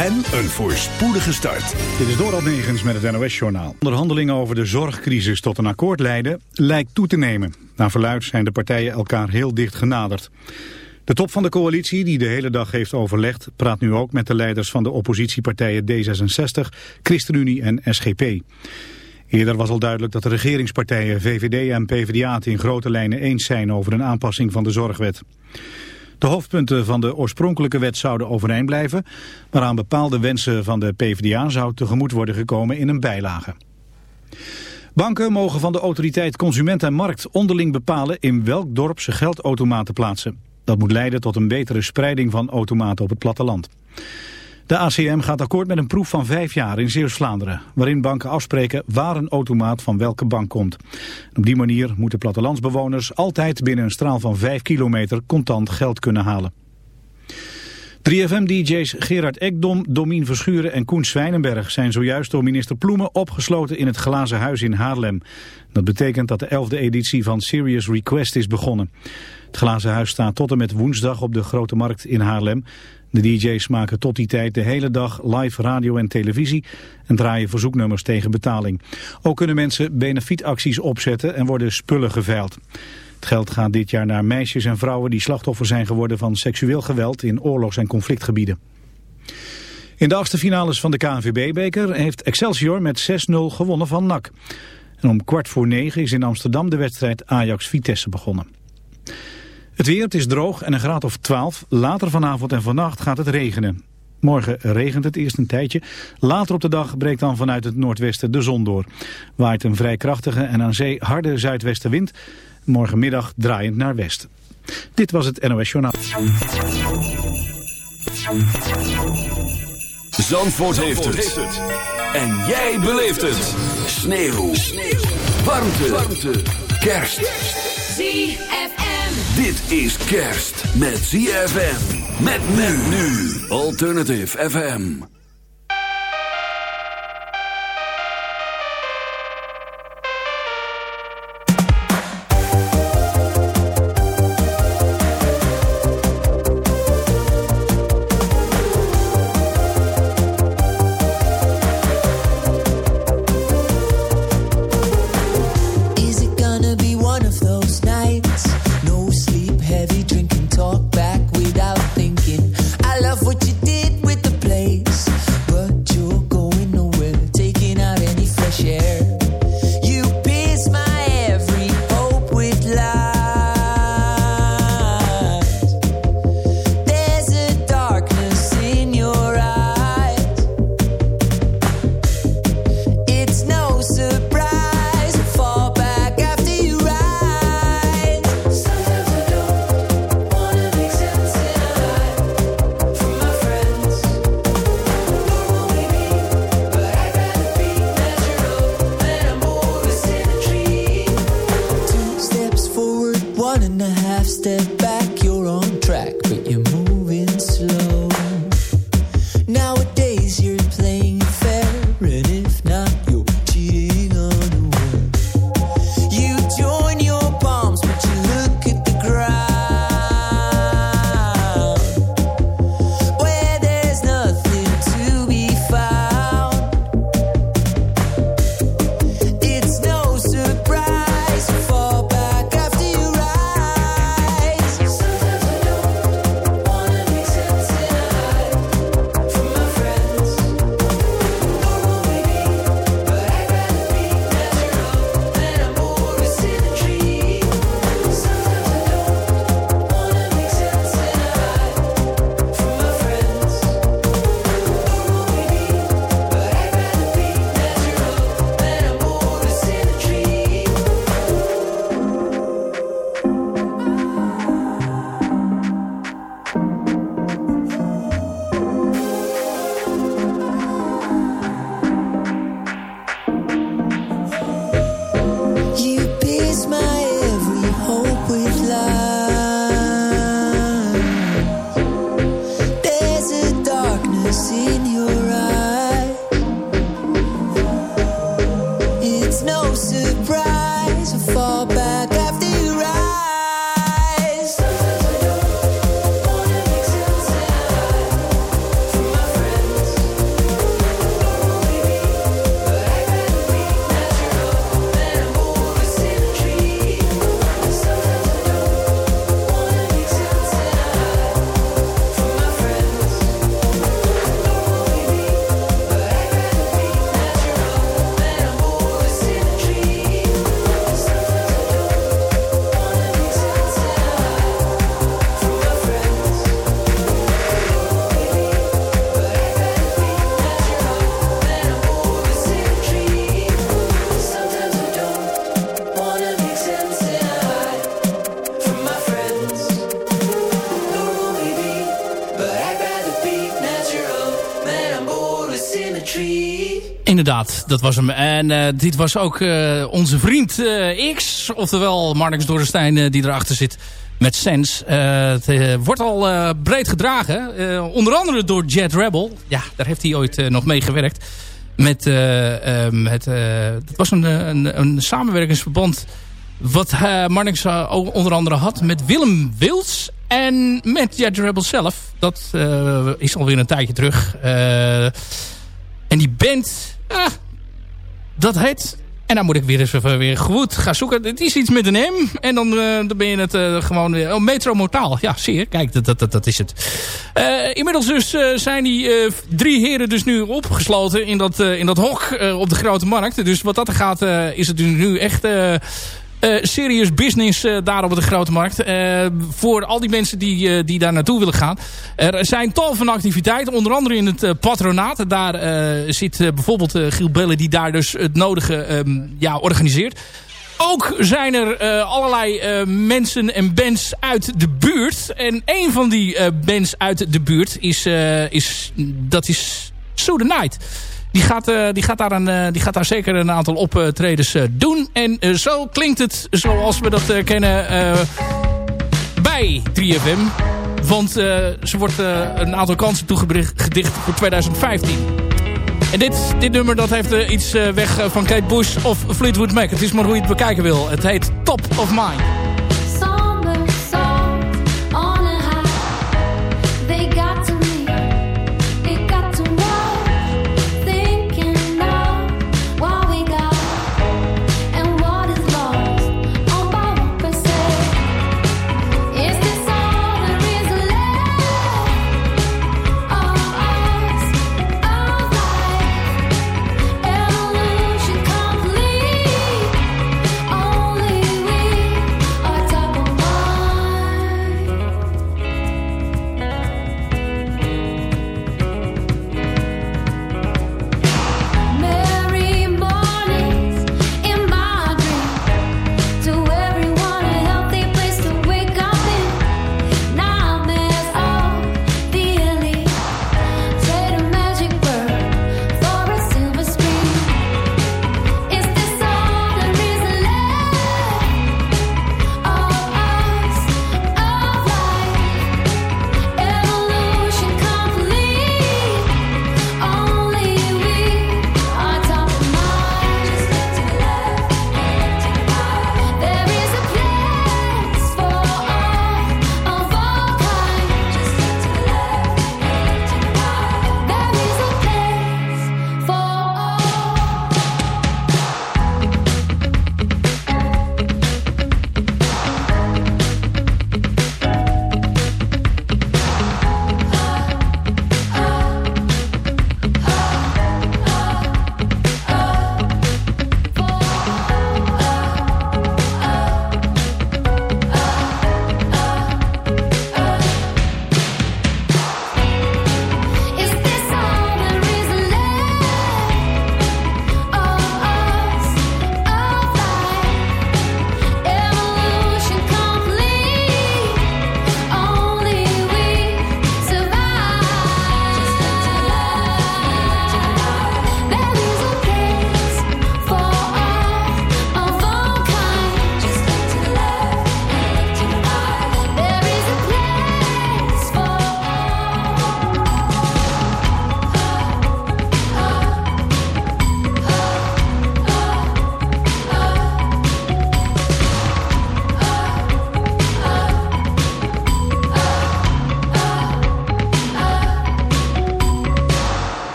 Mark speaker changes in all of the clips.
Speaker 1: en een voorspoedige start.
Speaker 2: Dit is Doral Negens met het NOS-journaal. Onderhandelingen over de zorgcrisis tot een akkoord leiden lijkt toe te nemen. Naar verluid zijn de partijen elkaar heel dicht genaderd. De top van de coalitie, die de hele dag heeft overlegd... praat nu ook met de leiders van de oppositiepartijen D66, ChristenUnie en SGP. Eerder was al duidelijk dat de regeringspartijen VVD en PvdA... het in grote lijnen eens zijn over een aanpassing van de zorgwet. De hoofdpunten van de oorspronkelijke wet zouden overeind blijven, maar aan bepaalde wensen van de PvdA zou tegemoet worden gekomen in een bijlage. Banken mogen van de autoriteit Consument en Markt onderling bepalen in welk dorp ze geldautomaten plaatsen. Dat moet leiden tot een betere spreiding van automaten op het platteland. De ACM gaat akkoord met een proef van vijf jaar in Zeeuws-Vlaanderen... waarin banken afspreken waar een automaat van welke bank komt. op die manier moeten plattelandsbewoners altijd binnen een straal van vijf kilometer contant geld kunnen halen. 3FM-dj's Gerard Ekdom, Domien Verschuren en Koen Zwijnenberg zijn zojuist door minister Ploemen opgesloten in het Glazen Huis in Haarlem. Dat betekent dat de 11e editie van Serious Request is begonnen. Het Glazen Huis staat tot en met woensdag op de Grote Markt in Haarlem. De DJ's maken tot die tijd de hele dag live radio en televisie en draaien verzoeknummers tegen betaling. Ook kunnen mensen benefietacties opzetten en worden spullen geveild. Het geld gaat dit jaar naar meisjes en vrouwen die slachtoffer zijn geworden van seksueel geweld in oorlogs- en conflictgebieden. In de achtste finales van de KNVB-beker heeft Excelsior met 6-0 gewonnen van NAC. En om kwart voor negen is in Amsterdam de wedstrijd Ajax-Vitesse begonnen. Het weer, het is droog en een graad of 12. Later vanavond en vannacht gaat het regenen. Morgen regent het eerst een tijdje. Later op de dag breekt dan vanuit het noordwesten de zon door. Waait een vrij krachtige en aan zee harde zuidwestenwind. Morgenmiddag draaiend naar west. Dit was het NOS Journaal.
Speaker 1: Zandvoort, heeft, het. En jij beleeft het. Sneeuw. Sneeuw. Warmte. Warmte. Kerst. ZFM. Dit is kerst met ZFM. Met men nu. Alternative FM.
Speaker 3: Inderdaad, dat was hem. En uh, dit was ook uh, onze vriend uh, X, oftewel Marnix Dorrestein die erachter zit met Sense. het wordt al breed gedragen, onder andere door Jet Rebel. Ja, daar heeft hij ooit nog mee gewerkt. Met, um, het, was een, een, een samenwerkingsverband wat Marnix onder andere had met Willem Wils en met Jet Rebel zelf. Dat is alweer een tijdje terug. en die band Ah, dat heet... En dan moet ik weer eens even weer goed gaan zoeken. Het is iets met een M. En dan, uh, dan ben je het uh, gewoon weer... Oh, Metromotaal. Ja, zie je. Kijk, dat, dat, dat is het. Uh, inmiddels dus zijn die drie heren dus nu opgesloten in dat, in dat hok op de Grote Markt. Dus wat dat gaat, is het nu echt uh, serious business uh, daar op de grote markt. Uh, voor al die mensen die, die daar naartoe willen gaan. Er zijn tal van activiteiten. Onder andere in het patronaat. Daar zit bijvoorbeeld Giel Bellen die daar dus het nodige um, ja, organiseert. Ook zijn er allerlei mensen en bands uit de buurt. En een van die bands uit de buurt is, is dat is So The Night. Die gaat, uh, die, gaat daar een, uh, die gaat daar zeker een aantal optredens uh, doen. En zo klinkt het zoals we dat kennen bij 3FM. Want ze wordt een aantal kansen toegedicht voor 2015. En dit, dit nummer dat heeft iets weg van Kate Bush of Fleetwood Mac. Het is maar hoe je het bekijken wil. Het heet Top of Mind.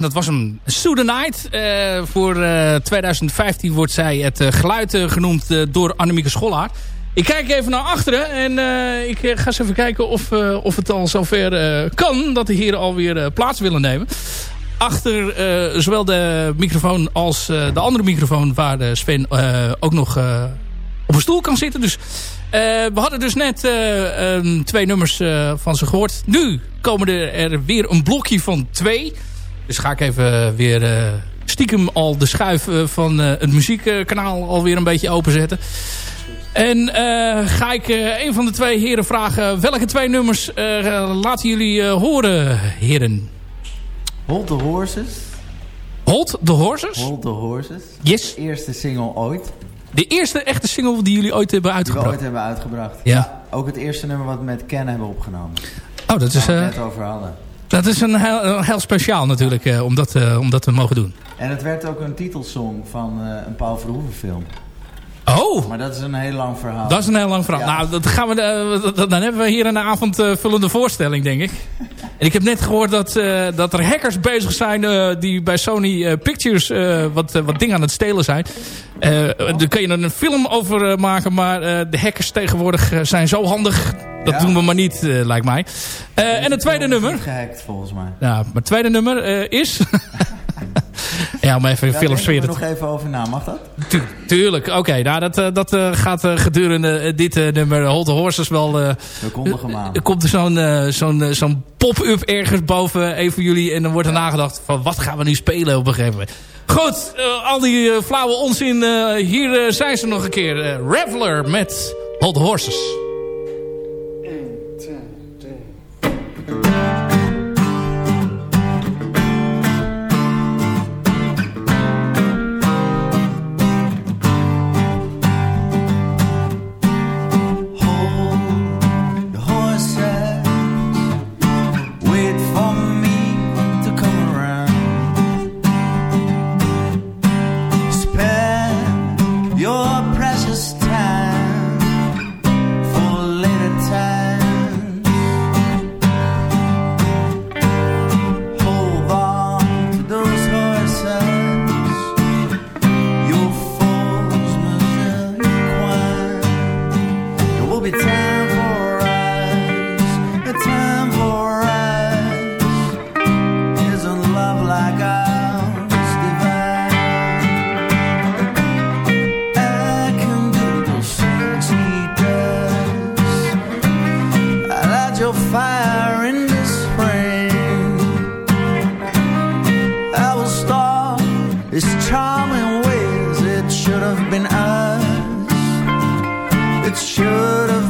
Speaker 3: Dat was een Sue Night. Uh, voor uh, eh, 2015 wordt zij het uh, geluid genoemd door Annemieke Schollaar. Ik kijk even naar achteren en ik ga eens even kijken of, of het al zover kan dat de heren alweer plaats willen nemen. Achter zowel de microfoon als de andere microfoon waar Sven ook nog op een stoel kan zitten. Dus we hadden dus net twee nummers van ze gehoord. Nu komen er weer een blokje van twee... Dus ga ik even weer uh, stiekem al de schuif uh, van het muziekkanaal alweer een beetje openzetten. En ga ik een van de twee heren vragen welke twee nummers laten jullie horen, heren? Hold the Horses.
Speaker 4: Hold the Horses?
Speaker 3: Hold the Horses.
Speaker 4: Yes.
Speaker 3: De eerste single ooit.
Speaker 4: De eerste echte single die jullie ooit hebben uitgebracht?
Speaker 3: Die we ooit hebben uitgebracht.
Speaker 4: Ja.
Speaker 3: Ook het eerste nummer wat we met Ken hebben opgenomen.
Speaker 4: Oh, dat is...
Speaker 3: Waar we het net over hadden.
Speaker 4: Dat is een heel, heel speciaal natuurlijk, uh, om, dat, uh, om dat te mogen doen.
Speaker 3: En het werd ook een titelsong van uh, een Paul Verhoeven film.
Speaker 4: Oh!
Speaker 3: Maar dat is een heel lang verhaal.
Speaker 4: Dat is een heel lang verhaal. Ja. Nou, dat gaan we, dan hebben we hier een avondvullende voorstelling, denk ik. En ik heb net gehoord dat, dat er hackers bezig zijn die bij Sony Pictures wat, wat dingen aan het stelen zijn. Daar kun je er een film over maken, maar de hackers tegenwoordig zijn zo handig dat ja. doen we maar niet, uh, lijkt mij. Uh, en het tweede nummer...
Speaker 3: Gehackt, volgens mij.
Speaker 4: Ja, maar het tweede nummer uh, is... ja, om even
Speaker 3: ja, er nog even over na, mag dat?
Speaker 4: Tu tuurlijk, oké. Okay, nou, dat, dat gaat gedurende dit nummer Hold the Horses wel...
Speaker 3: een maand.
Speaker 4: Er komt er zo'n zo'n zo'n pop-up ergens boven een van jullie... en dan wordt er nagedacht van wat gaan we nu spelen op een gegeven moment. Goed, al die flauwe onzin, hier zijn ze nog een keer. Reveler met Hold the Horses. It should have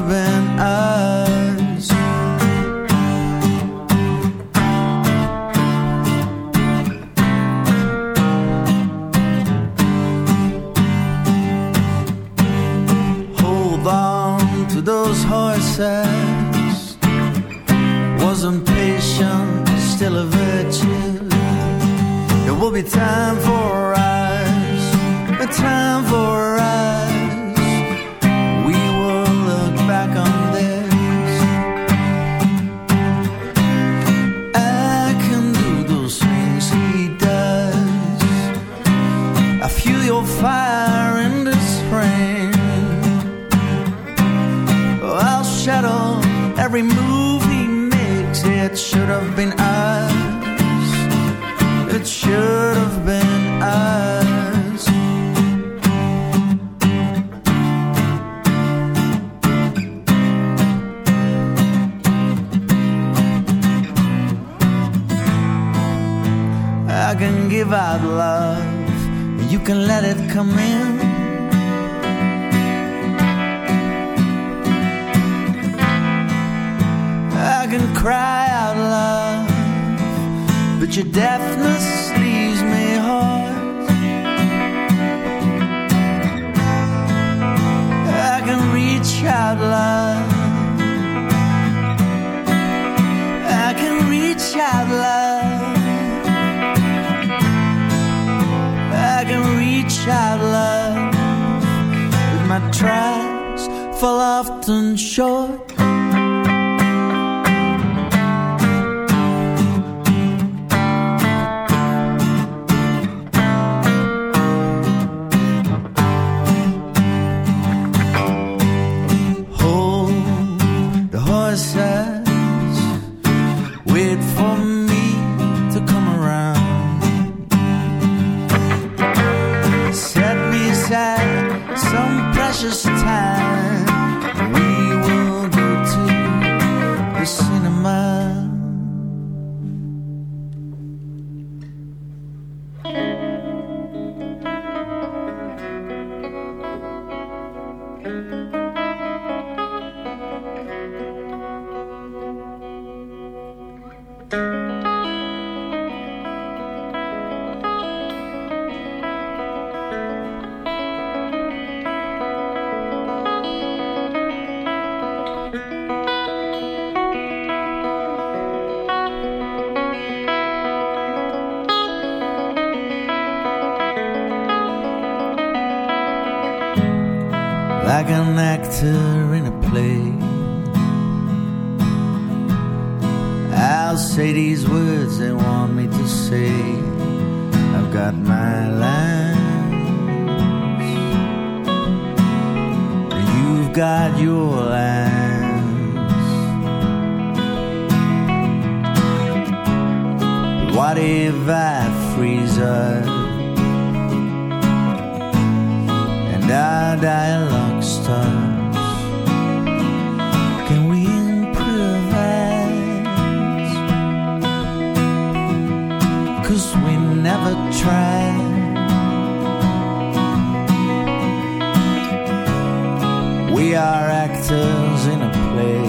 Speaker 4: are actors in a play.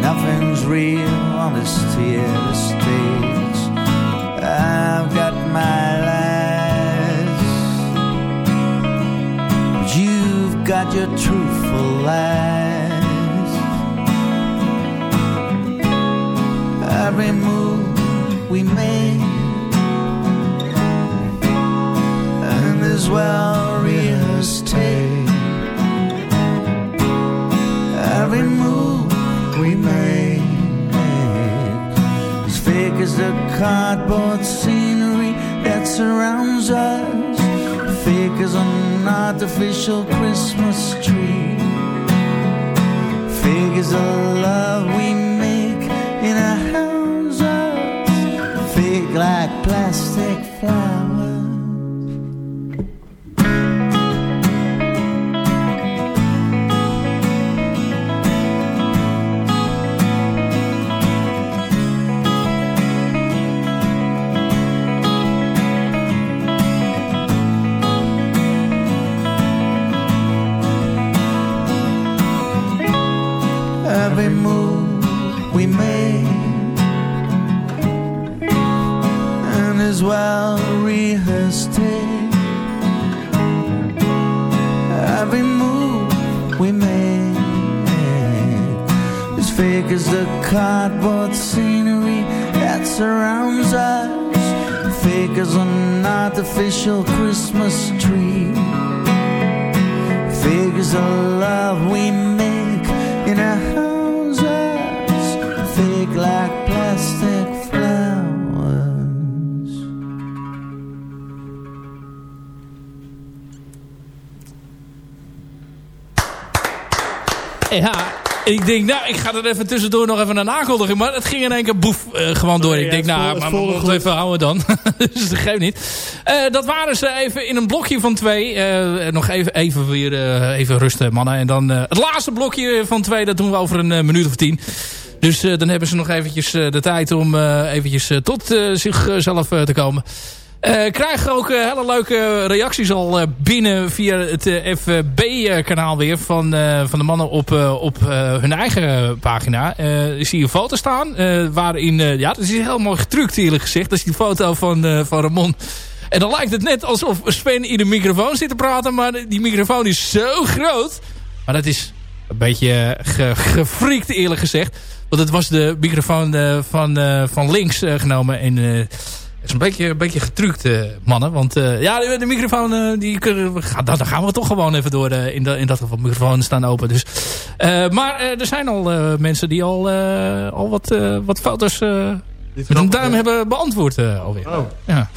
Speaker 4: Nothing's real on this theater stage. I've got my lies, but you've got your truthful lies. Every move we make, and as well cardboard scenery that surrounds us fake as an artificial Christmas tree. As the love we
Speaker 3: Ja, ik denk, nou, ik ga er even tussendoor nog even een aankondiging. Maar het ging in één keer boef uh, gewoon door. ik denk, nou, maar we moeten even houden dan. dus dat geeft niet. Uh, dat waren ze even in een blokje van twee. Uh, nog even, even weer even rusten, mannen. En dan het laatste blokje van twee, dat doen we over een minuut of tien. Dus dan hebben ze nog eventjes de tijd om eventjes tot zichzelf te komen. Uh, krijgen ook uh, hele leuke reacties al uh, binnen via het FB-kanaal weer van, van de mannen op, op hun eigen pagina. zie je een foto staan waarin, ja dat is heel mooi getrukt eerlijk gezegd. Dat is die foto van, van Ramon. En dan lijkt het net alsof Sven in de microfoon zit te praten, maar die microfoon is zo groot. Maar dat is een beetje ge, gefriekt eerlijk gezegd. Want het was de microfoon van, van links genomen en is een beetje, een beetje getrukt, uh, mannen. Want uh, ja, de, de microfoon, uh, die kunnen, gaan, dan gaan we toch gewoon even door. in, de, in dat geval, microfoons staan open. Dus. maar er zijn al mensen die al, al wat, wat foto's met een duim hebben beantwoord alweer. Oh. Ja.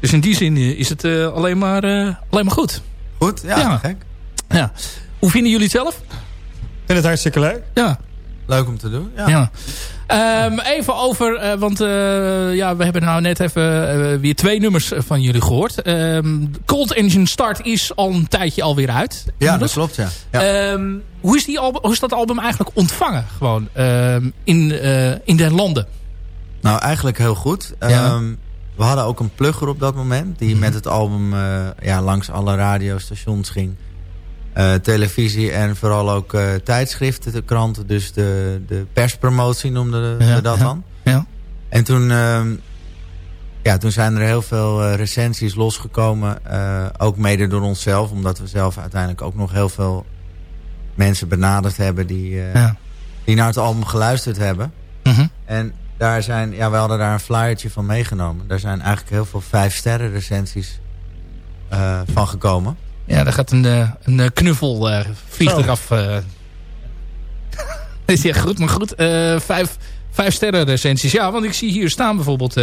Speaker 3: Dus in die zin is het alleen, maar, alleen maar goed.
Speaker 5: Goed, ja, ja. gek.
Speaker 3: Ja. Hoe vinden jullie het zelf? Ik
Speaker 5: vind het hartstikke leuk.
Speaker 3: Ja.
Speaker 5: Leuk om te doen, ja.
Speaker 3: ja. Um, even over, uh, want uh, ja, we hebben nou net even uh, weer twee nummers van jullie gehoord. Um, Cold Engine Start is al een tijdje alweer uit.
Speaker 5: Ja, dat klopt, ja. ja.
Speaker 3: Um, hoe, is die album, hoe is dat album eigenlijk ontvangen gewoon in, in de landen?
Speaker 5: Nou, eigenlijk heel goed. Ja. we hadden ook een plugger op dat moment die mm -hmm. met het album ja, langs alle radiostations ging. Uh, televisie en vooral ook uh, tijdschriften, de kranten. Dus de, de perspromotie noemden we ja, dat ja, dan.
Speaker 3: Ja.
Speaker 5: En toen, uh, ja, toen zijn er heel veel uh, recensies losgekomen. ook mede door onszelf. Omdat we zelf uiteindelijk ook nog heel veel mensen benaderd hebben... die, die naar het album geluisterd hebben.
Speaker 3: Mhm.
Speaker 5: En daar zijn, ja, we hadden daar een flyertje van meegenomen. Daar zijn eigenlijk heel veel vijf sterren recensies van gekomen.
Speaker 3: Ja, daar gaat een, een knuffel uh, vliegt eraf. Uh. is ja goed, maar goed. vijf, vijf sterren recensies. Ja, want ik zie hier staan bijvoorbeeld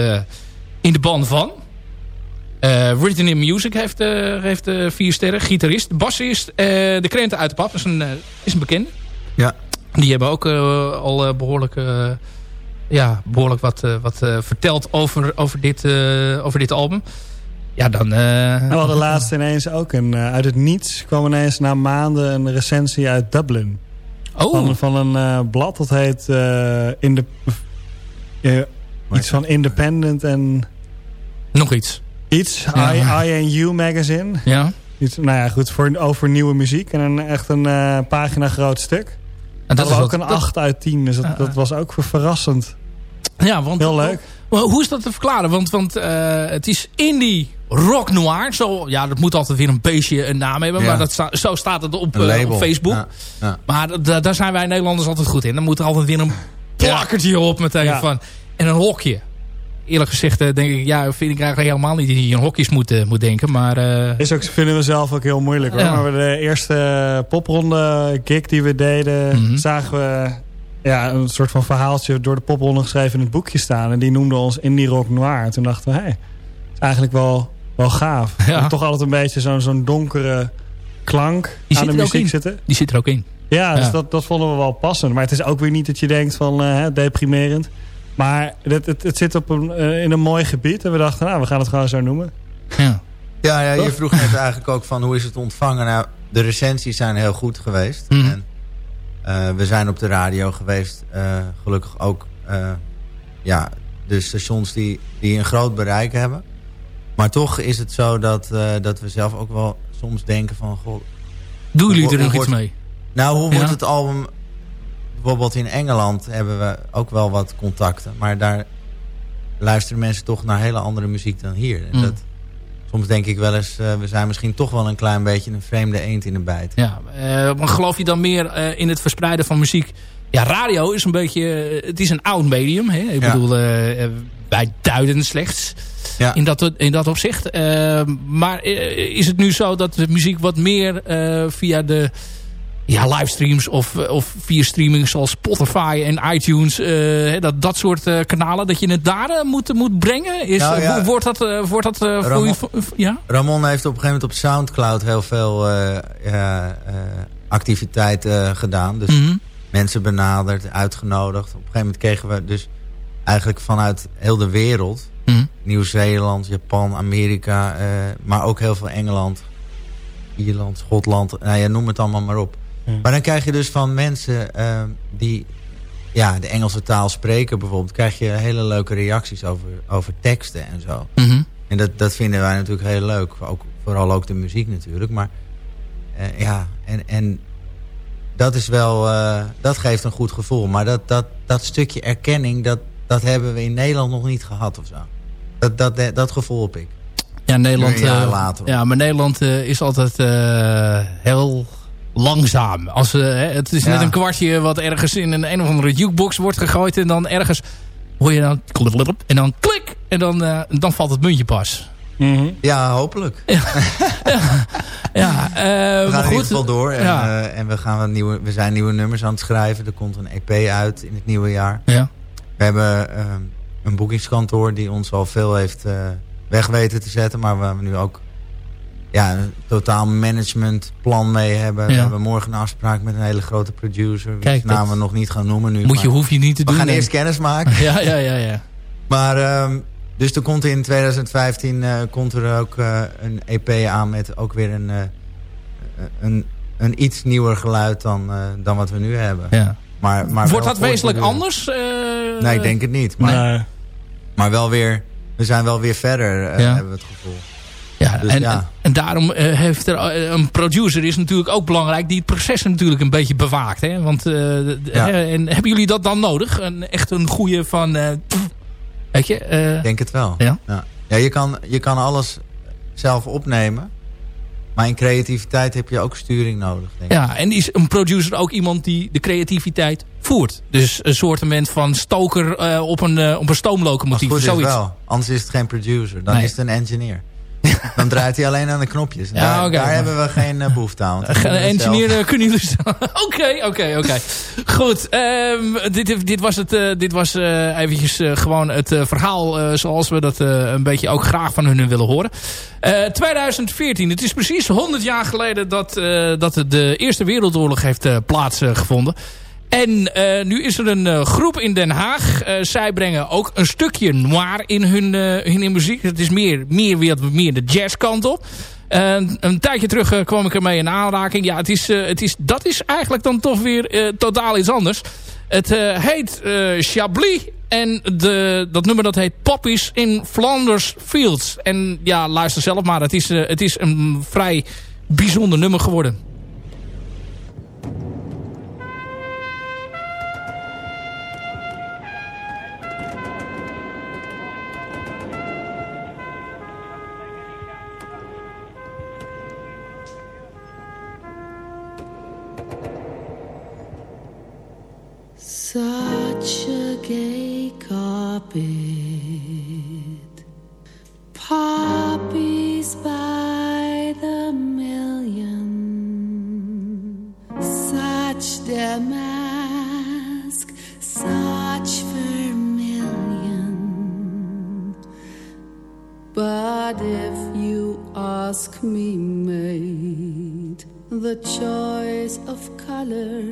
Speaker 3: in de band van... Written in Music heeft, heeft vier sterren. Gitarist, bassist. de Krenten uit de Pap is een, is een bekende.
Speaker 4: Ja.
Speaker 3: Die hebben ook al behoorlijk, ja, behoorlijk wat, wat verteld over, over, dit, over dit album. Ja, dan...
Speaker 6: we hadden laatst ineens ook een, uit het niets kwam ineens na maanden een recensie uit Dublin.
Speaker 3: Oh.
Speaker 6: Van, van een blad dat heet in de, iets van Independent en...
Speaker 3: Nog iets.
Speaker 6: Iets, ja. I, magazine.
Speaker 3: Ja.
Speaker 6: Iets, nou ja, goed, voor, over nieuwe muziek. En een, echt een pagina groot stuk. En dat was ook een 8 uit 10, dus dat, dat was ook verrassend.
Speaker 3: Ja, want...
Speaker 6: Heel leuk.
Speaker 3: Hoe is dat te verklaren? Want, want het is indie rock noir. Zo, ja, dat moet altijd weer een beestje een naam hebben. Maar dat sta, zo staat het op, uh, op Facebook. Ja, ja. Maar daar zijn wij Nederlanders altijd goed in. Dan moet er altijd weer een plakkertje op meteen van. En een hokje eerlijk gezegd denk ik, ja, vind ik eigenlijk helemaal niet dat je in hokjes moet, uh, moet denken. Maar, uh,
Speaker 6: is ook, vinden we zelf ook heel moeilijk hoor. Maar de eerste popronde gig die we deden, mhm. zagen we ja, een soort van verhaaltje door de popronde geschreven in het boekje staan. En die noemde ons Indie Rock Noir. En toen dachten we, hé, hey, is eigenlijk wel, wel gaaf. Ja. Toch altijd een beetje zo'n zo'n donkere klank aan de muziek zitten.
Speaker 3: Die zit er ook in.
Speaker 6: Ja, dus Dat, dat vonden we wel passend. Maar het is ook weer niet dat je denkt van uh, deprimerend. Maar het, het, het zit op een, uh, in een mooi gebied. En we dachten, nou, we gaan het gewoon zo noemen.
Speaker 3: Ja,
Speaker 4: ja, ja je vroeg net eigenlijk ook van hoe is het ontvangen. Nou, de recensies zijn heel goed geweest. Mm. En, uh, we zijn op de radio geweest. Uh, gelukkig ook ja, de stations die, die een groot bereik hebben. Maar toch is het zo dat, dat we zelf ook wel soms denken van... Goh,
Speaker 3: Doen jullie er nog iets mee?
Speaker 4: Nou, hoe wordt het album bijvoorbeeld in Engeland hebben we ook wel wat contacten. Maar daar luisteren mensen toch naar hele andere muziek dan hier. En mm. dat, soms denk ik wel eens, uh, we zijn misschien toch wel een klein beetje een vreemde eend in de bijt.
Speaker 3: Ja, uh, maar geloof je dan meer uh, in het verspreiden van muziek? Ja, radio is een beetje, het is een oud medium. Hè? Ik ja. bedoel, wij duiden slechts ja. in, dat, in dat opzicht. maar is het nu zo dat de muziek wat meer via de ja, livestreams of, of via streaming zoals Spotify en iTunes. Uh, dat, dat soort uh, kanalen. Dat je het daar uh, moet, moet brengen. Is, nou, ja. Wordt dat, wordt dat
Speaker 4: Ramon,
Speaker 3: voor je... Ja?
Speaker 4: Ramon heeft op een gegeven moment op Soundcloud heel veel activiteiten gedaan. Dus mm -hmm. mensen benaderd, uitgenodigd. Op een gegeven moment kregen we dus eigenlijk vanuit heel de wereld... Mm -hmm. Nieuw-Zeeland, Japan, Amerika, maar ook heel veel Engeland... Ierland, Schotland, nou ja, noem het allemaal maar op. Maar dan krijg je dus van mensen uh, die ja, de Engelse taal spreken bijvoorbeeld... krijg je hele leuke reacties over, over teksten en zo.
Speaker 3: Mm -hmm.
Speaker 4: En dat, dat vinden wij natuurlijk heel leuk. Ook, vooral ook de muziek natuurlijk. Maar uh, ja, en, en dat is wel... Uh, dat geeft een goed gevoel. Maar dat, dat, dat stukje erkenning... Dat, dat hebben we in Nederland nog niet gehad of zo. Dat, dat, dat gevoel heb ik.
Speaker 3: Ja, Nederland, later, ja maar Nederland is altijd heel langzaam. Als, uh, het is net een kwartje wat ergens in een, een of andere jukebox wordt gegooid. En dan ergens hoor je dan... En dan klik. En dan, uh, dan valt het muntje pas.
Speaker 4: Mm -hmm. Ja, hopelijk.
Speaker 3: Ja, ja. Uh,
Speaker 4: we gaan
Speaker 3: goed.
Speaker 4: in ieder geval door. En, ja. en we, gaan wat nieuwe, we zijn nieuwe nummers aan het schrijven. Er komt een EP uit in het nieuwe jaar.
Speaker 3: Ja.
Speaker 4: We hebben een boekingskantoor die ons al veel heeft weg weten te zetten. Maar we hebben nu ook ja, een totaal managementplan mee hebben. We hebben morgen een afspraak met een hele grote producer. Kijk, naam we nog niet gaan noemen nu.
Speaker 3: Moet je, hoef je niet te
Speaker 4: we
Speaker 3: doen.
Speaker 4: We gaan eerst kennis maken.
Speaker 3: ja, ja, ja, ja.
Speaker 4: Maar, um, dus er komt in 2015 uh, komt er ook uh, een EP aan met ook weer een, uh, een, een iets nieuwer geluid dan, dan wat we nu hebben.
Speaker 3: Ja.
Speaker 4: Maar, maar
Speaker 3: Wordt dat wezenlijk anders?
Speaker 4: nee, ik denk het niet. Maar, nee. maar wel weer, we zijn wel weer verder, ja. hebben we het gevoel.
Speaker 3: Ja, dus en, ja. en, daarom uh, heeft er uh, een producer is natuurlijk ook belangrijk die het proces natuurlijk een beetje bewaakt. Hè? Want uh, ja. en hebben jullie dat dan nodig? Een, echt een goede van, weet je?
Speaker 4: Ik denk het wel.
Speaker 3: Ja,
Speaker 4: ja. ja je, kan, je kan alles zelf opnemen. Maar in creativiteit heb je ook sturing nodig. Denk
Speaker 3: ja, en is een producer ook iemand die de creativiteit voert? Dus een soort van stoker op, een, op een stoomlocomotief.
Speaker 4: Als het goed is wel. Anders is het geen producer. Dan nee. is het een engineer.
Speaker 5: Dan draait hij alleen aan de knopjes. daar, daar hebben we geen uh, behoefte aan.
Speaker 3: Geen engineer kunnen jullie Oké, oké, oké. Goed, um, dit, dit was, het, uh, dit was uh, eventjes gewoon het verhaal zoals we dat een beetje ook graag van hun willen horen. 2014, het is precies 100 jaar geleden dat, dat de Eerste Wereldoorlog heeft plaatsgevonden. En uh, nu is er een uh, groep in Den Haag. Uh, zij brengen ook een stukje noir in hun, hun muziek. Het is meer, meer, weer, meer de jazzkant op. een tijdje terug kwam ik ermee in aanraking. Ja, het is, het is, dat is eigenlijk dan toch weer totaal iets anders. Het heet Chablis. En de, dat nummer dat heet Poppies in Flanders Fields. En ja, luister zelf maar. Het is, het is een vrij bijzonder nummer geworden.
Speaker 7: Such a gay carpet, poppies by the million, such damask, such vermilion. But if you ask me, mate, the choice of color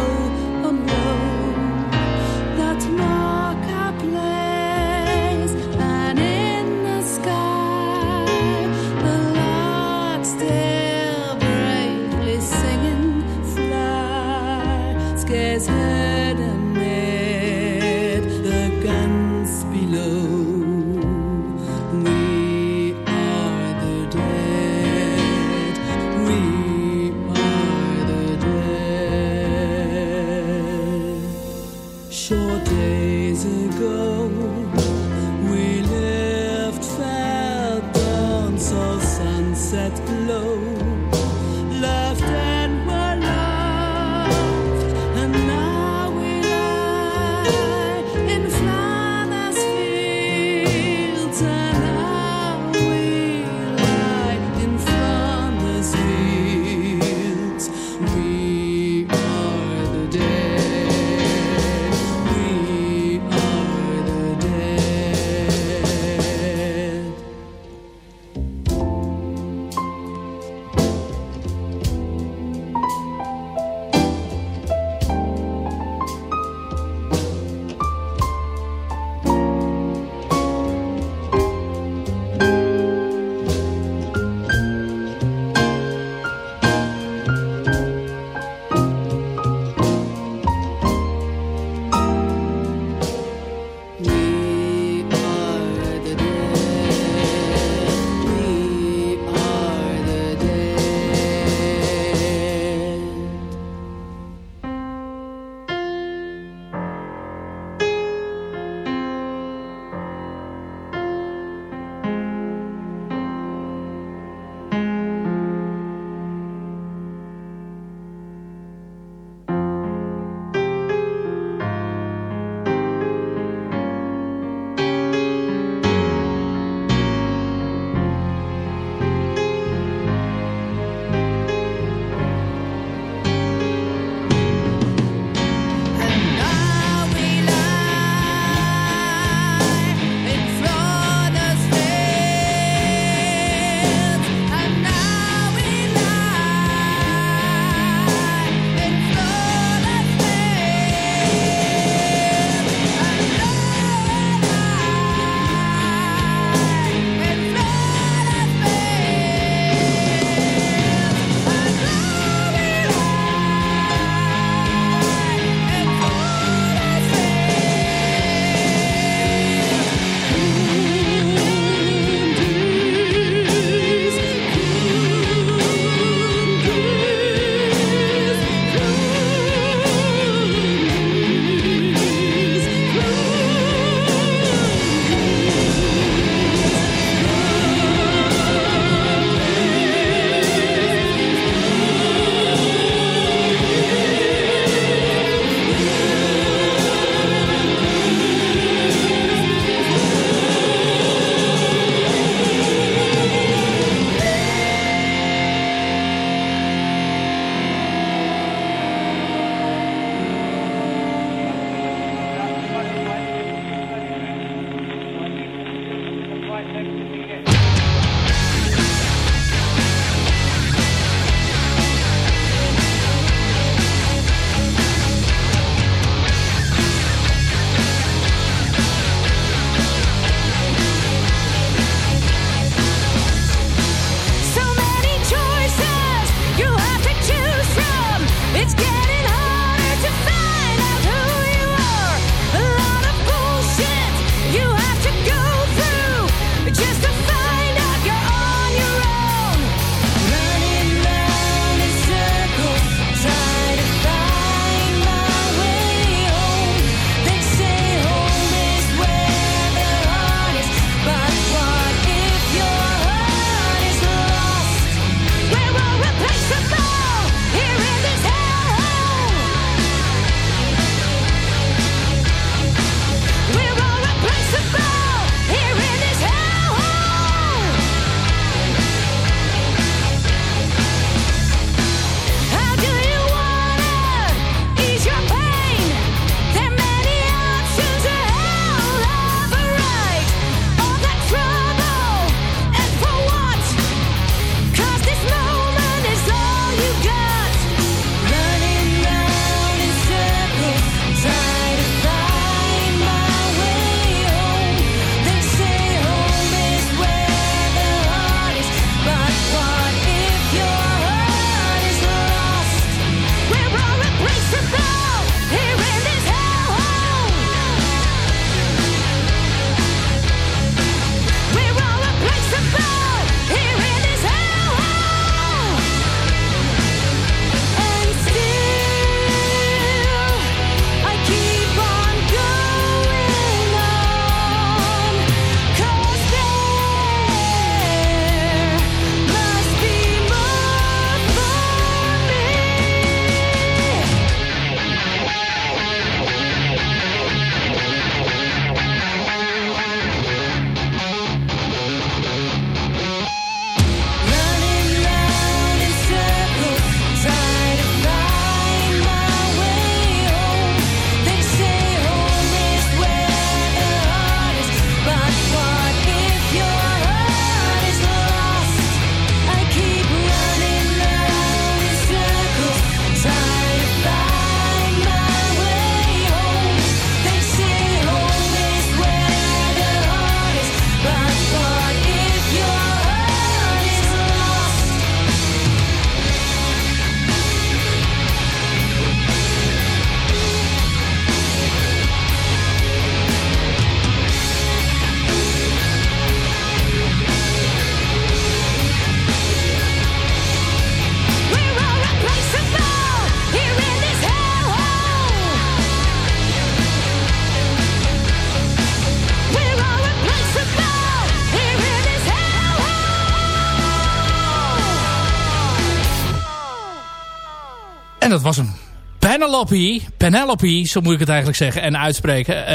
Speaker 3: dat was een Penelope. Penelope, zo moet ik het eigenlijk zeggen en uitspreken. Uh,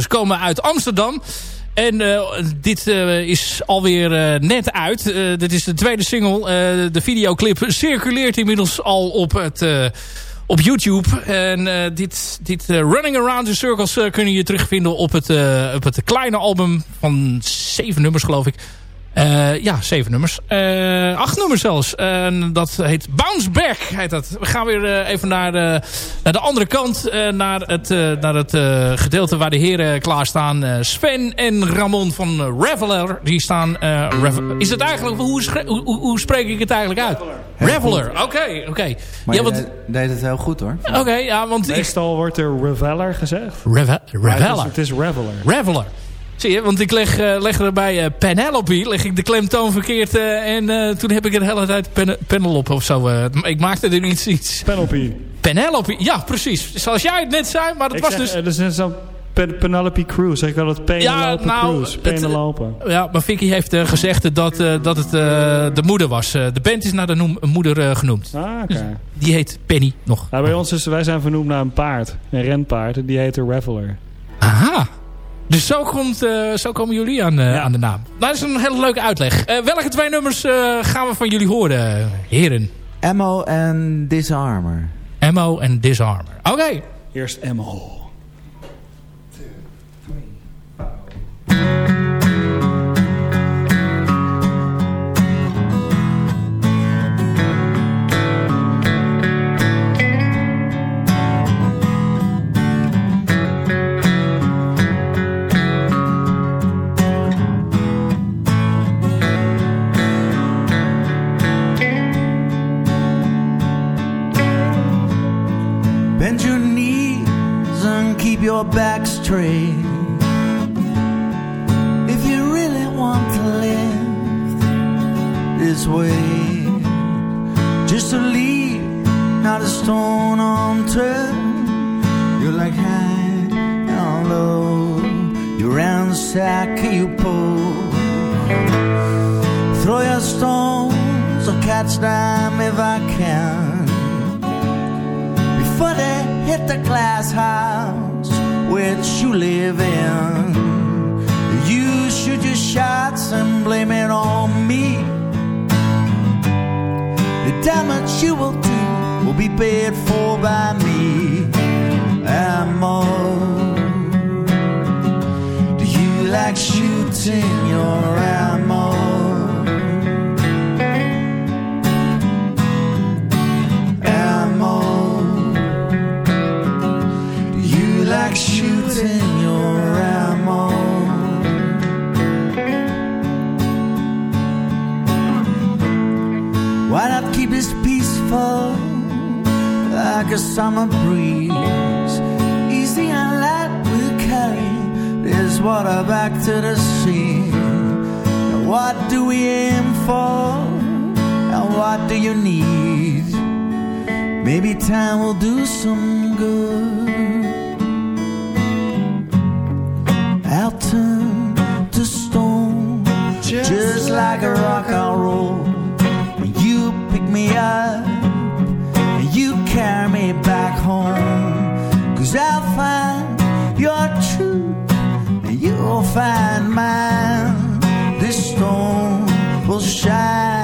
Speaker 3: ze komen uit Amsterdam. En uh, dit uh, is alweer net uit. dit is de tweede single. de videoclip circuleert inmiddels al op, het, op YouTube. En dit, dit Running Around the Circles kunnen je terugvinden op het, op het kleine album van zeven nummers geloof ik. Uh, ja, zeven nummers. Uh, acht nummers zelfs. En dat heet Bounce Back. Heet dat. We gaan weer uh, even naar de, naar de andere kant. naar het, naar het gedeelte waar de heren klaarstaan. Sven en Ramon van Reveler. Die staan... is het eigenlijk... Hoe, hoe, hoe, spreek ik het eigenlijk uit? Reveler. Oké, oké. Okay.
Speaker 8: Maar ja, want, deed het heel goed hoor.
Speaker 3: Oké, okay, ja, want...
Speaker 6: Meestal wordt er Reveler gezegd.
Speaker 3: Reve Reveler.
Speaker 6: Het is, het is Reveler.
Speaker 3: Reveler. Zie je, want ik leg, uh, leg er bij uh, Penelope, leg ik de klemtoon verkeerd uh, en toen heb ik het de hele tijd pen Penelope of zo. ik maakte er iets... iets.
Speaker 6: Penelope.
Speaker 3: Penelope, ja precies. Zoals jij het net zei, maar het was
Speaker 6: zeg,
Speaker 3: dus...
Speaker 6: Er is zo'n Penelope Cruz, zeg ik wel het Penelope ja, nou, Cruz. Penelope.
Speaker 3: Het, ja, maar Vicky heeft gezegd dat, dat het de moeder was. de band is naar de moeder genoemd.
Speaker 6: Ah, oké. Okay.
Speaker 3: die heet Penny nog.
Speaker 6: Nou, bij ons is, wij zijn vernoemd naar een paard. Een renpaard. En die heet de Reveler.
Speaker 3: Aha. Dus zo, komt, uh, zo komen jullie aan, uh, ja. aan de naam. Dat is een hele leuke uitleg. Uh, welke twee nummers gaan we van jullie horen, heren?
Speaker 8: Ammo en Disarmor.
Speaker 3: Ammo en Disarmor. Oké. Okay.
Speaker 6: Eerst Ammo.
Speaker 4: Your back straight. If you really want to live this way, just to leave not a stone unturned. You're like high and low, you ransack, you pull. Throw your stones or catch them if I can before they hit the glass house which you live in. You shoot your shots and blame it on me. The damage you will do will be paid for by me and more. Do you like shooting your ammo? Like a summer breeze? Easy and light will carry this water back to the sea. Now what do we aim for? And what do you need? Maybe time will do some good. I'll turn to stone just, just like a rock I'll roll. You pick me up will shine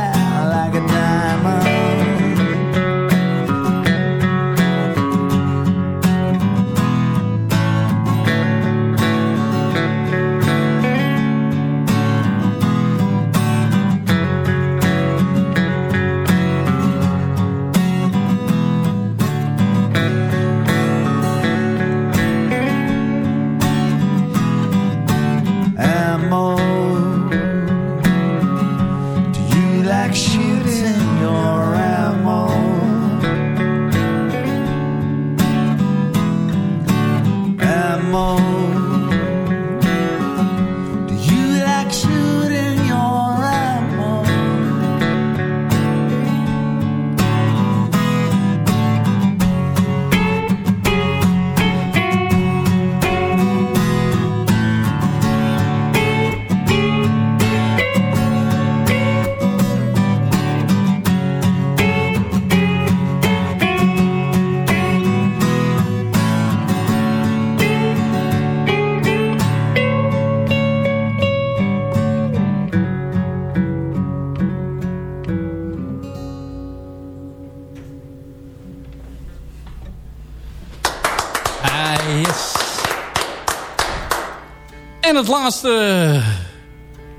Speaker 3: het laatste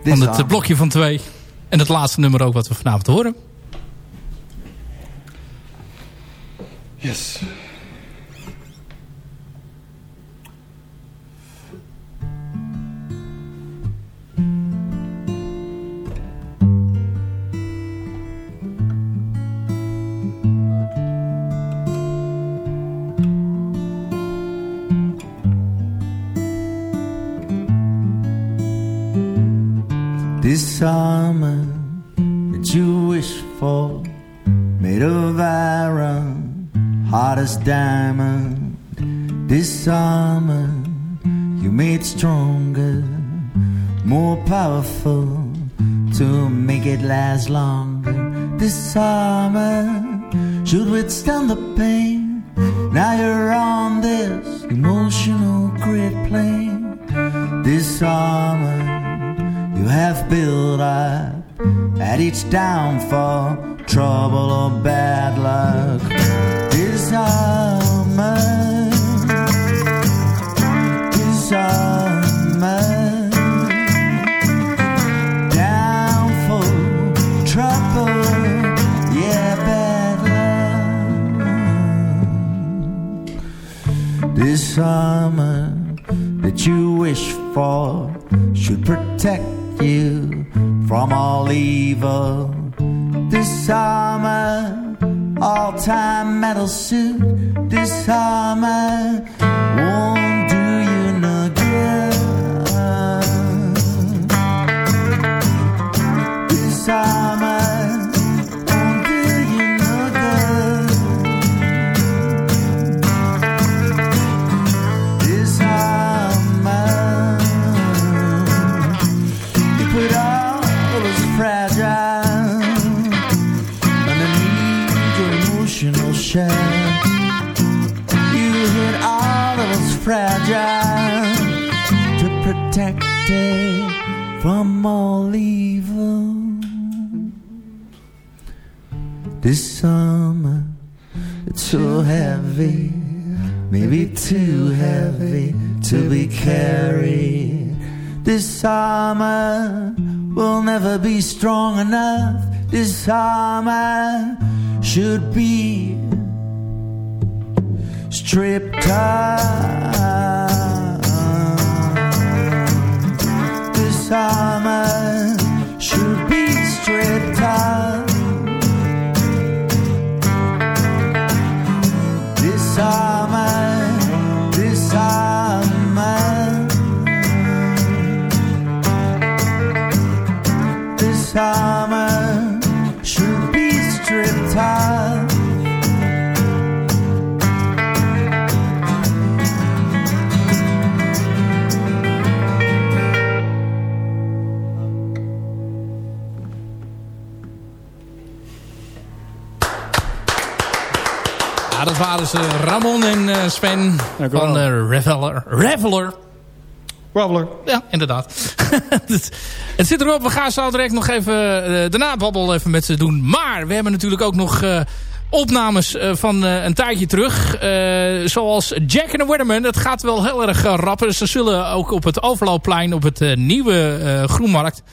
Speaker 3: van het blokje van twee. En het laatste nummer ook wat we vanavond horen.
Speaker 9: Powerful to make it last longer. This armor should withstand the pain. Now you're on this emotional grid plane. This armor you have built up at each downfall, trouble or bad luck. This armor, is summer, this summer that you wish for should protect you from all evil. This summer, all time metal suit. This summer won't do
Speaker 4: you no good. This summer. This summer, it's so heavy, maybe too heavy to be carried. This summer will never be strong enough. This summer should be stripped out.
Speaker 3: Ze Ramon en eh, Sven van
Speaker 6: wel.
Speaker 3: uh, Reveler. Reveler.
Speaker 6: Wobbler.
Speaker 3: Ja, inderdaad. het, zit erop. We gaan zo direct nog even eh, de nababbel even met ze doen. Maar we hebben natuurlijk ook nog opnames van een tijdje terug. Zoals Jack and the Weatherman. Dat gaat wel heel erg uh, rappen. Ze zullen ook op het Overloopplein op het nieuwe Groenmarkt...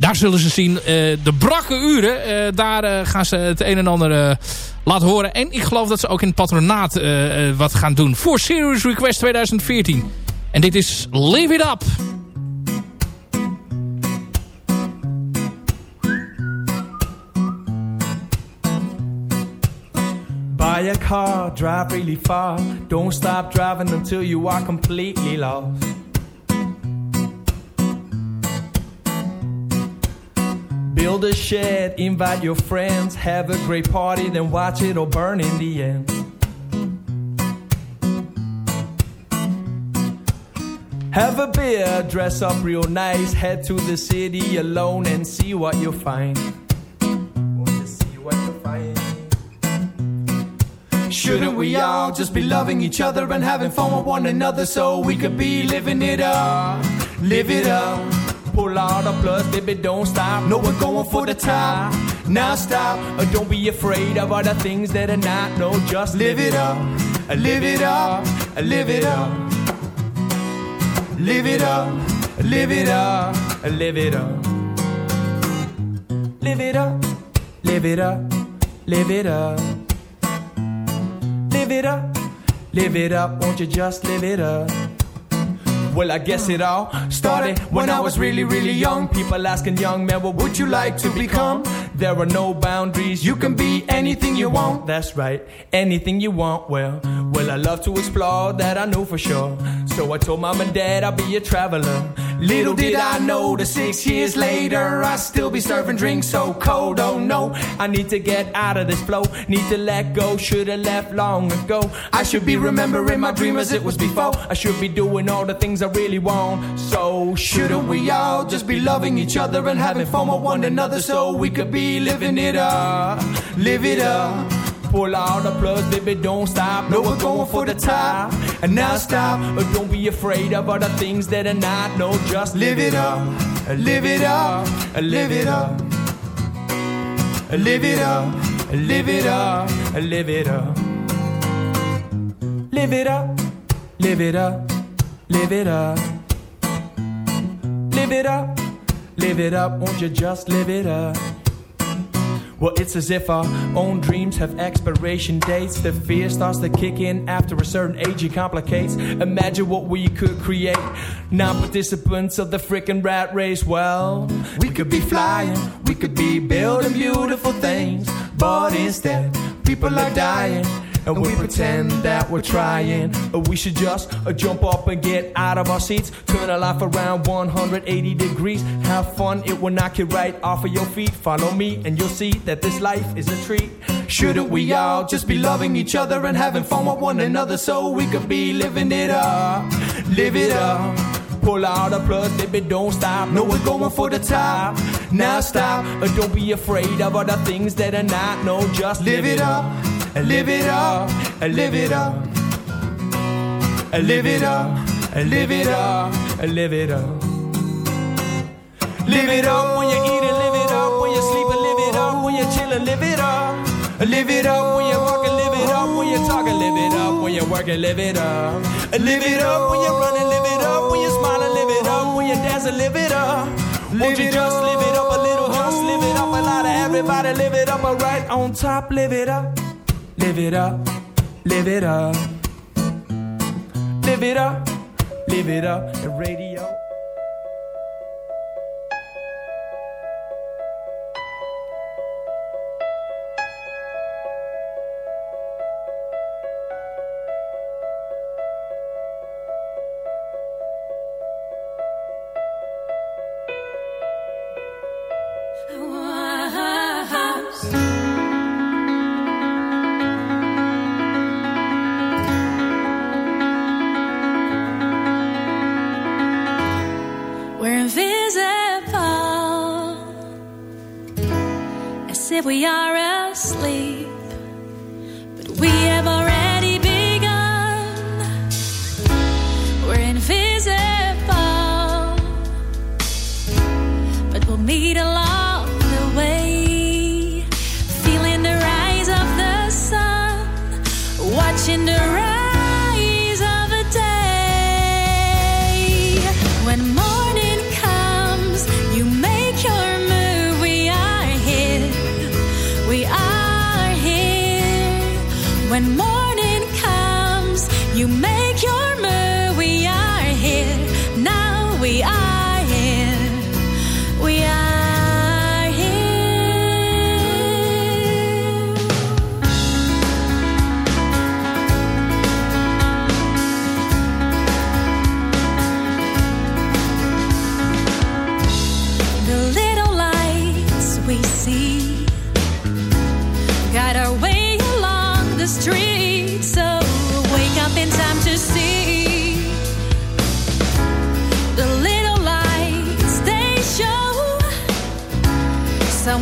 Speaker 3: Daar zullen ze zien eh, de brakke uren. eh, daar eh, gaan ze het een en ander laten horen. En ik geloof dat ze ook in het patronaat wat gaan doen. Voor Serious Request 2014. En dit is Live It Up.
Speaker 10: Buy a car, drive really far. Don't stop driving until you are completely lost. Build a shed, invite your friends, have a great party, then watch it all burn in the end. Have a beer, dress up real nice, head to the city alone and see what you'll find. Shouldn't we all just be loving each other and having fun with one another so we could be living it up? Live it up. Pull out the plus, baby, don't stop. No, we're going for the top. Now stop. Uh, Don't be afraid of other things that are not. No, just live it up. Uh, Live it up. Uh, Live it up. Live it up. Live it up. Uh, Live it up. Live it up. Live it up. Live it up. Live it up. Live it up. Won't you just live it up? Well, I guess it all started when I was really, really young. People asking young men, what would you like to become? There are no boundaries. You can be anything you want. That's right, anything you want. Well, well, I love to explore. That I know for sure. So I told mom and dad I'll be a traveler. Little did I know that six years later I'd still be serving drinks so cold. Oh no, I need to get out of this flow. Need to let go. Should've left long ago. I should be remembering my dream as it was before. I should be doing all the things I really want. So shouldn't we all just be loving each other and having fun with one another so we could be living it up, live it up. Pull out the plugs, baby, don't stop. No, we're going for the top. And now stop. But don't be afraid of other things that are not. No, just live it up. Live it up. Live it up. Live it up. Live it up. Live it up. Live it up. Live it up. Live it up. Live it up. Live it up. Won't you just live it up? Well, it's as if our own dreams have expiration dates. The fear starts to kick in after a certain age, it complicates. Imagine what we could create. Non participants of the frickin' rat race. Well, we could be flying, we could be building beautiful things. But instead, people are dying. And we pretend that we're trying. We should just uh, jump up and get out of our seats. Turn our life around 180 degrees. Have fun, it will knock you right off of your feet. Follow me, and you'll see that this life is a treat. Shouldn't we all just be loving each other and having fun with one another so we could be living it up? Live it up. Pull out the plug, baby, don't stop. No, we're going for the top. Now stop. Uh, Don't be afraid of other things that are not. No, just live it up. Uh, Live it up. Uh, Live it up. Uh, Live it up. Uh, Live it up. Uh, Live it up. Live it up when you eat and live it up when you sleep and live it up when you chill and live it up. Live it up when you walk and live it up when you talk and live it up when you work and live it up. Live it up when you run and live it up when you smile and live it up when you dance and live it up. Won't you just live it up a little, just live it up a lot of everybody live it up, right on top, live it up, live it up, live it up, live it up, live it up, the radio.
Speaker 11: We are asleep,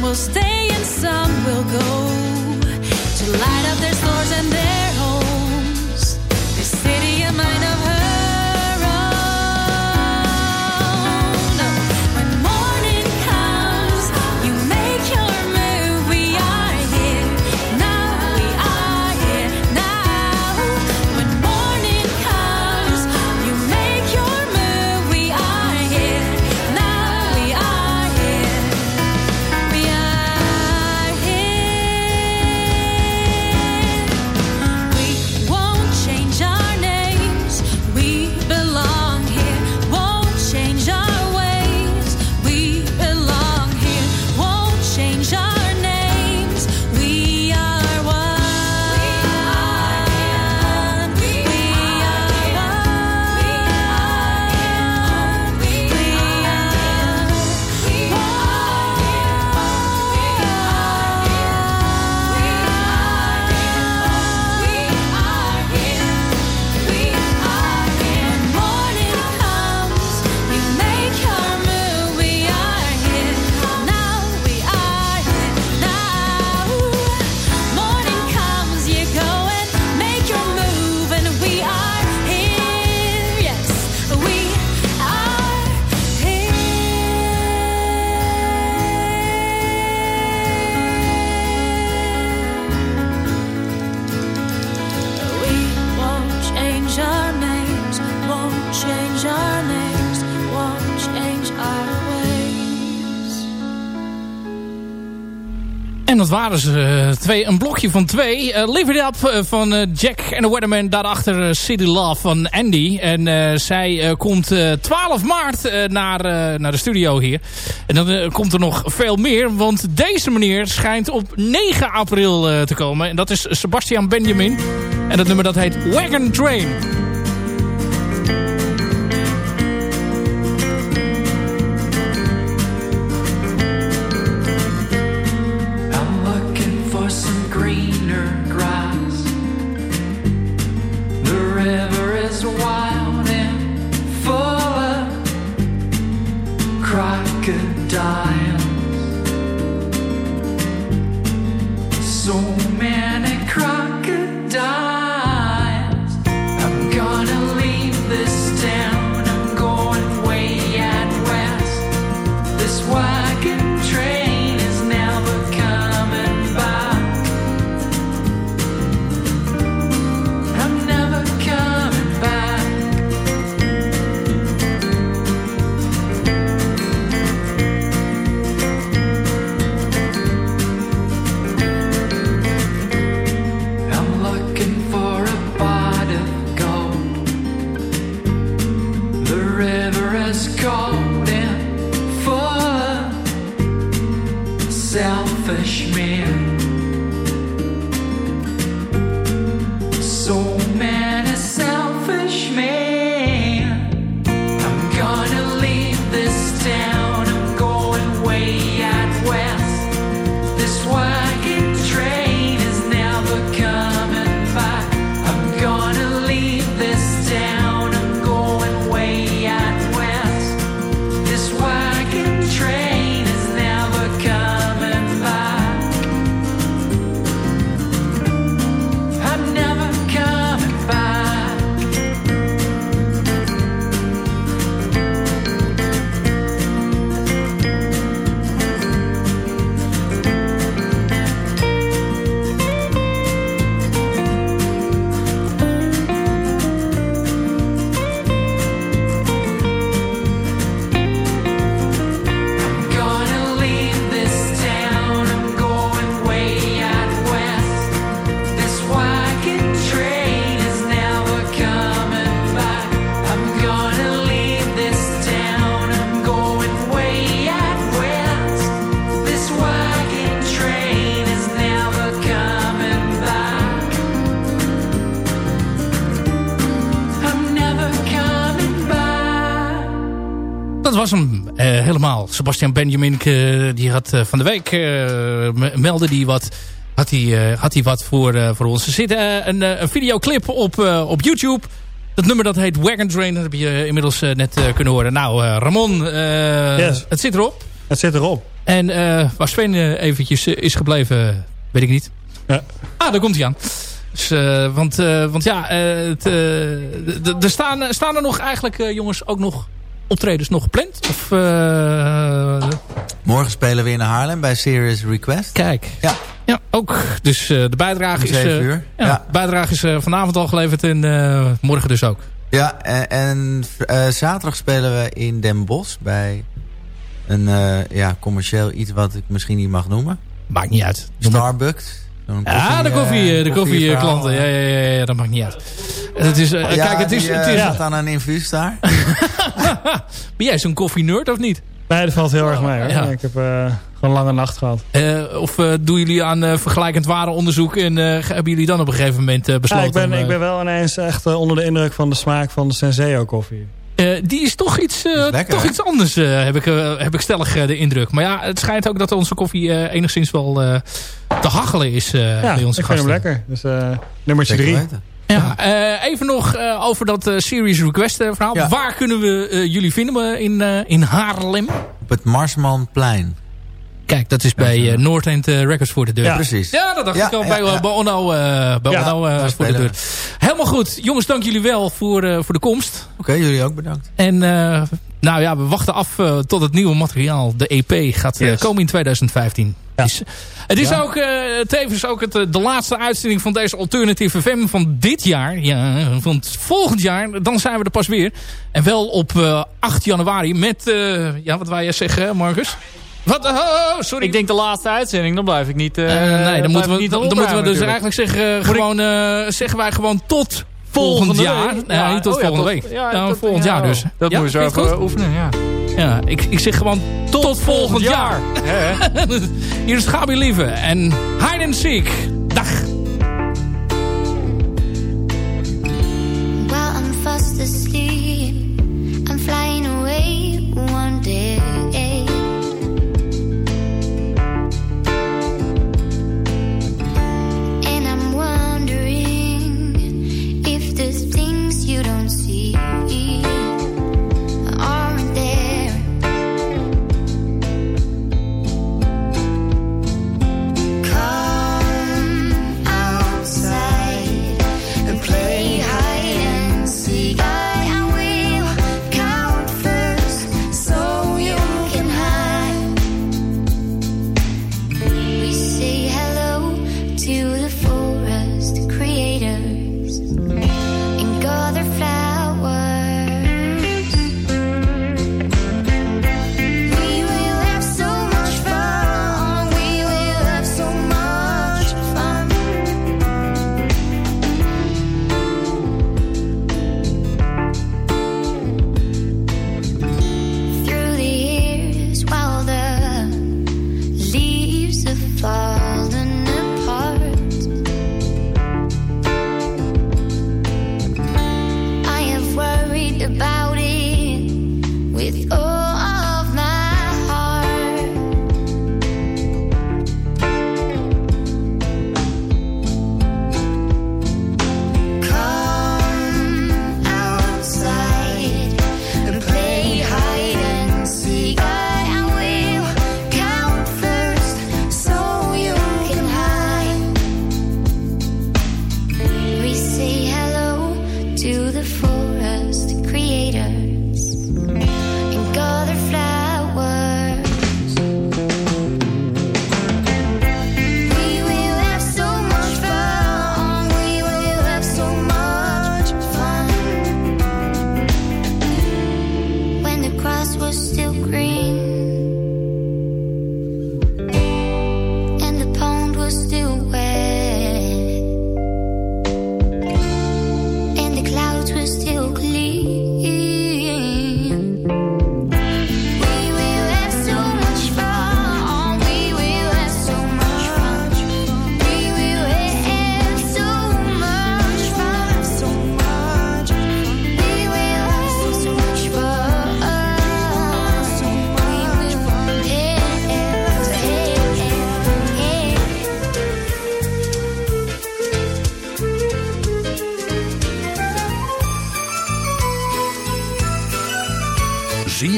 Speaker 7: will stay and some will go to light up their stores and their
Speaker 3: dat waren ze. Eh, twee, een blokje van twee. Uh, Live It Up uh, van uh, Jack en de Weatherman. Daarachter City Love van Andy. En zij komt 12 maart naar, naar de studio hier. En dan komt er nog veel meer. Want deze meneer schijnt op 9 april te komen. En dat is Sebastian Benjamin. En dat nummer dat heet Wagon Train.
Speaker 12: dials. So many
Speaker 3: cries. Helemaal. Sebastian Benjamin, eh, die had eh, van de week eh, me- meldde die wat. Had hij, had hij wat voor, voor ons. Er zit een, een videoclip op, op YouTube. Dat nummer dat heet Wagon Train. Dat heb je inmiddels net kunnen horen. Nou, Ramon,
Speaker 6: Yes.
Speaker 3: het zit erop.
Speaker 6: Het zit erop.
Speaker 3: En waar Sven eventjes is gebleven, weet ik niet.
Speaker 6: Ja.
Speaker 3: Ah, daar komt hij aan. Dus, want, want ja, er staan, staan er nog eigenlijk, jongens, ook nog optredens nog gepland? Of, eh,
Speaker 5: Morgen spelen we in Haarlem bij Serious Request.
Speaker 3: kijk.
Speaker 5: Ja.
Speaker 3: Ja, ook. Dus eh, de bijdrage is, eh,
Speaker 5: uur.
Speaker 3: Ja,
Speaker 5: Ja.
Speaker 3: de bijdrage is vanavond al geleverd en morgen dus ook.
Speaker 5: Ja, en, en zaterdag spelen we in Den Bosch bij een ja, commercieel iets wat ik misschien niet mag noemen.
Speaker 3: Maakt niet uit.
Speaker 5: Starbucks.
Speaker 3: Ja, de
Speaker 5: eh,
Speaker 3: koffie, eh, de koffieklanten. Ja, ja, ja, ja, dat maakt niet uit. Het is, eh,
Speaker 5: Ja,
Speaker 3: kijk, het is,
Speaker 5: die,
Speaker 3: het
Speaker 5: eh,
Speaker 3: is,
Speaker 5: zat aan een infuus daar.
Speaker 3: ben jij zo'n koffie-nerd of niet?
Speaker 6: Nee, dat valt heel erg mee. Hoor.
Speaker 3: Ja.
Speaker 6: Ik heb eh, gewoon een lange nacht gehad.
Speaker 3: Eh, of eh, doen jullie aan eh, vergelijkend warenonderzoek en eh, hebben jullie dan op een gegeven moment eh,
Speaker 6: Ja,
Speaker 3: besloten?
Speaker 6: ik, ben,
Speaker 3: om, eh,
Speaker 6: ik ben wel ineens echt eh, onder de indruk van de smaak van de Senseo koffie.
Speaker 3: Eh, die is toch iets, eh,
Speaker 5: lekker,
Speaker 3: toch
Speaker 5: hè?
Speaker 3: iets anders, eh, heb, ik, heb ik stellig eh, de indruk. Maar ja, het schijnt ook dat onze koffie eh, enigszins wel eh, te hachelen is eh,
Speaker 6: Ja,
Speaker 3: bij onze
Speaker 6: ik vind
Speaker 3: gasten.
Speaker 6: hem lekker. Dus eh, nummertje
Speaker 5: Zeker
Speaker 6: drie.
Speaker 5: weten.
Speaker 3: Ja, eh, even nog eh, over dat Series Request verhaal.
Speaker 5: Ja.
Speaker 3: Waar kunnen we jullie vinden in, eh, in Haarlem?
Speaker 5: Op het Marsmanplein.
Speaker 3: Kijk, dat is bij eh, Noordend eh, Records voor de deur.
Speaker 6: Ja.
Speaker 5: Precies.
Speaker 3: Ja, dat dacht
Speaker 5: Ja,
Speaker 3: ik al
Speaker 5: ja,
Speaker 3: bij,
Speaker 5: ja.
Speaker 3: bij Onno, eh, bij
Speaker 6: Ja,
Speaker 3: Onno, eh, voor de deur. Helemaal goed. Jongens, dank jullie wel voor, eh, voor de komst.
Speaker 5: Oké, jullie ook bedankt.
Speaker 3: En eh, nou ja, we wachten af eh, tot het nieuwe materiaal, de EP, gaat eh,
Speaker 6: Yes.
Speaker 3: komen in 2015.
Speaker 6: Ja.
Speaker 3: Dus, het is
Speaker 5: Ja.
Speaker 3: ook eh, tevens ook het, eh, de laatste uitzending van deze Alternative FM van dit jaar. Ja, van volgend jaar, dan zijn we er pas weer. En wel op eh, 8 januari met, eh, ja, wat wij je zeggen, Marcus? Wat? Oh, oh, sorry.
Speaker 13: Ik denk de laatste uitzending, dan blijf ik niet... eh,
Speaker 3: Eh, nee, dan moeten we,
Speaker 13: niet
Speaker 3: dan, moeten we dus eigenlijk zeggen, eh, gewoon, eh, zeggen wij gewoon tot volgend jaar.
Speaker 13: week.
Speaker 3: Ja,
Speaker 13: Ja,
Speaker 3: niet tot
Speaker 13: oh
Speaker 3: volgende
Speaker 13: tot-
Speaker 3: week.
Speaker 13: dat-
Speaker 3: volgend
Speaker 13: ja,
Speaker 3: jaar dus.
Speaker 13: Dat
Speaker 3: ja,
Speaker 13: moet je zo even
Speaker 3: goed?
Speaker 13: oefenen, ja.
Speaker 3: Ja, ik, ik zeg gewoon tot, volgend jaar.
Speaker 13: Hè?
Speaker 3: Hier is Gabi Lieve en Hide and Seek. Dag.